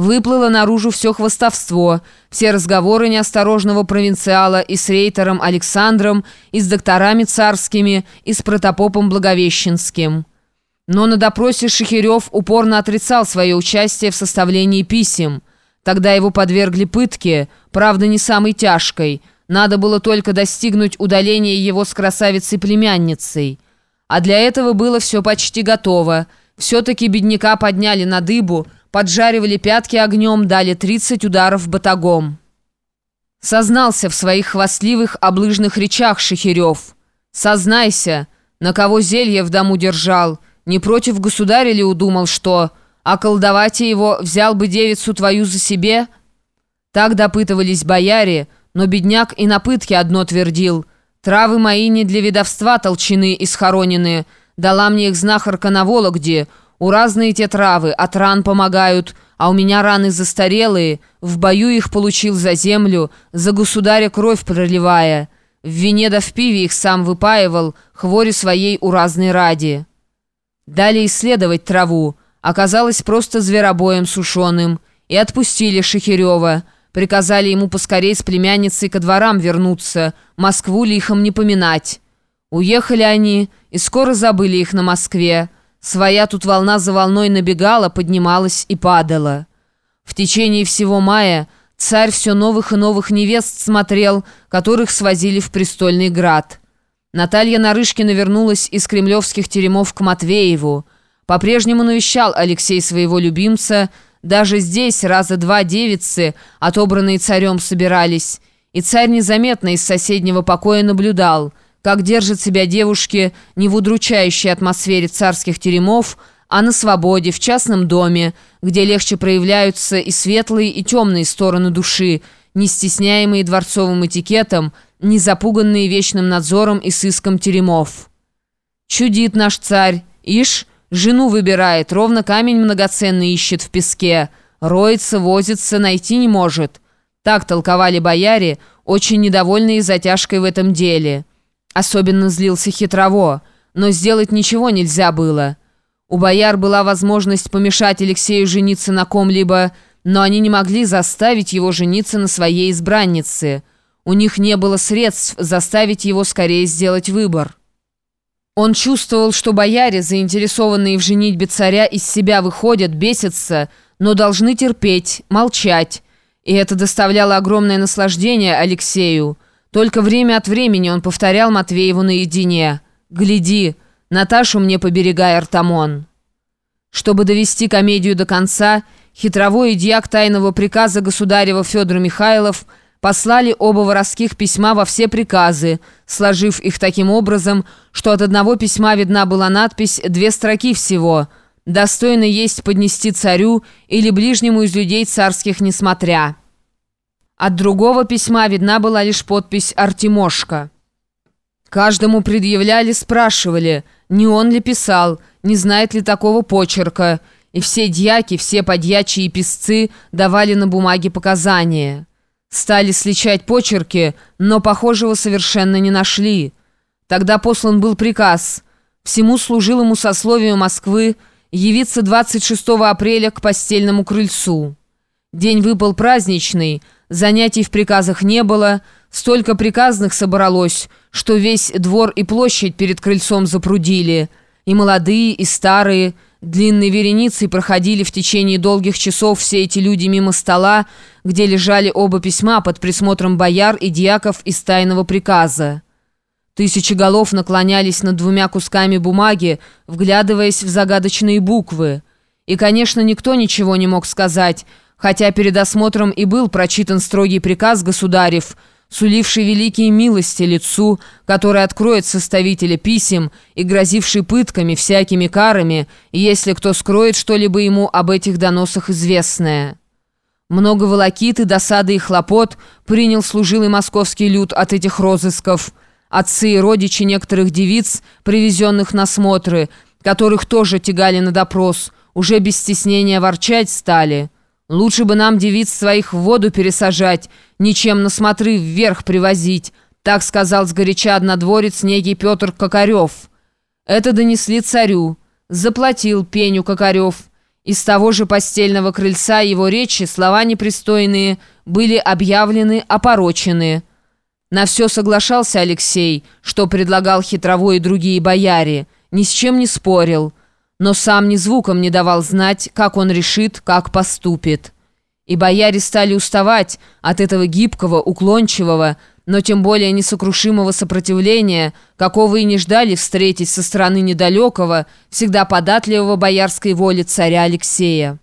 Выплыло наружу все хвостовство, все разговоры неосторожного провинциала и с рейтером Александром, и с докторами царскими, и с протопопом Благовещенским. Но на допросе Шехерев упорно отрицал свое участие в составлении писем. Тогда его подвергли пытке, правда не самой тяжкой. Надо было только достигнуть удаления его с красавицей-племянницей. А для этого было все почти готово. Все-таки бедняка подняли на дыбу – поджаривали пятки огнем, дали 30 ударов батагом. Сознался в своих хвастливых облыжных речах Шехерев. «Сознайся, на кого зелье в дому держал, не против государя ли удумал, что, а колдовать его взял бы девицу твою за себе?» Так допытывались бояре, но бедняк и на пытке одно твердил. «Травы мои не для ведовства толчены и схоронены, дала мне их знахарка на Вологде, у разные те травы, от ран помогают, а у меня раны застарелые, в бою их получил за землю, за государя кровь проливая. В вине да в пиве их сам выпаивал, хвори своей у разной ради. Дали исследовать траву, оказалось просто зверобоем сушеным, и отпустили Шехерева, приказали ему поскорей с племянницей ко дворам вернуться, Москву лихом не поминать. Уехали они, и скоро забыли их на Москве, Своя тут волна за волной набегала, поднималась и падала. В течение всего мая царь все новых и новых невест смотрел, которых свозили в престольный град. Наталья Нарышкина вернулась из кремлевских теремов к Матвееву. По-прежнему навещал Алексей своего любимца. Даже здесь раза два девицы, отобранные царем, собирались. И царь незаметно из соседнего покоя наблюдал – как держат себя девушки не в удручающей атмосфере царских теремов, а на свободе, в частном доме, где легче проявляются и светлые, и темные стороны души, не стесняемые дворцовым этикетом, не запуганные вечным надзором и сыском теремов. Чудит наш царь, ишь, жену выбирает, ровно камень многоценный ищет в песке, роется, возится, найти не может. Так толковали бояре, очень недовольные затяжкой в этом деле». Особенно злился хитрово, но сделать ничего нельзя было. У бояр была возможность помешать Алексею жениться на ком-либо, но они не могли заставить его жениться на своей избраннице. У них не было средств заставить его скорее сделать выбор. Он чувствовал, что бояре, заинтересованные в женитьбе царя, из себя выходят, бесятся, но должны терпеть, молчать. И это доставляло огромное наслаждение Алексею. Только время от времени он повторял Матвееву наедине. «Гляди, Наташу мне поберегай, Артамон». Чтобы довести комедию до конца, хитровой дьяк тайного приказа государева Федор Михайлов послали оба воровских письма во все приказы, сложив их таким образом, что от одного письма видна была надпись «две строки всего», «достойно есть поднести царю или ближнему из людей царских несмотря». От другого письма видна была лишь подпись «Артемошка». Каждому предъявляли, спрашивали, не он ли писал, не знает ли такого почерка, и все дьяки, все подьячие писцы давали на бумаге показания. Стали сличать почерки, но похожего совершенно не нашли. Тогда послан был приказ всему служилому сословию Москвы явиться 26 апреля к постельному крыльцу. День выпал праздничный – Занятий в приказах не было, столько приказных собралось, что весь двор и площадь перед крыльцом запрудили. И молодые, и старые, длинной вереницей проходили в течение долгих часов все эти люди мимо стола, где лежали оба письма под присмотром бояр и дьяков из тайного приказа. Тысячи голов наклонялись над двумя кусками бумаги, вглядываясь в загадочные буквы. И, конечно, никто ничего не мог сказать – хотя перед осмотром и был прочитан строгий приказ государев, суливший великие милости лицу, который откроет составителя писем и грозивший пытками, всякими карами, если кто скроет что-либо ему об этих доносах известное. Много волокиты, досады и хлопот принял служилый московский люд от этих розысков. Отцы и родичи некоторых девиц, привезенных на смотры, которых тоже тягали на допрос, уже без стеснения ворчать стали – Лучше бы нам девиц своих в воду пересажать, ничем на смотры вверх привозить, так сказал сгоряча однодворец некий Петр Кокарев. Это донесли царю. Заплатил пеню Кокарев. Из того же постельного крыльца его речи слова непристойные были объявлены, опорочены. На все соглашался Алексей, что предлагал хитрово и другие бояре, ни с чем не спорил, но сам ни звуком не давал знать, как он решит, как поступит. И бояре стали уставать от этого гибкого, уклончивого, но тем более несокрушимого сопротивления, какого и не ждали встретить со стороны недалекого, всегда податливого боярской воли царя Алексея.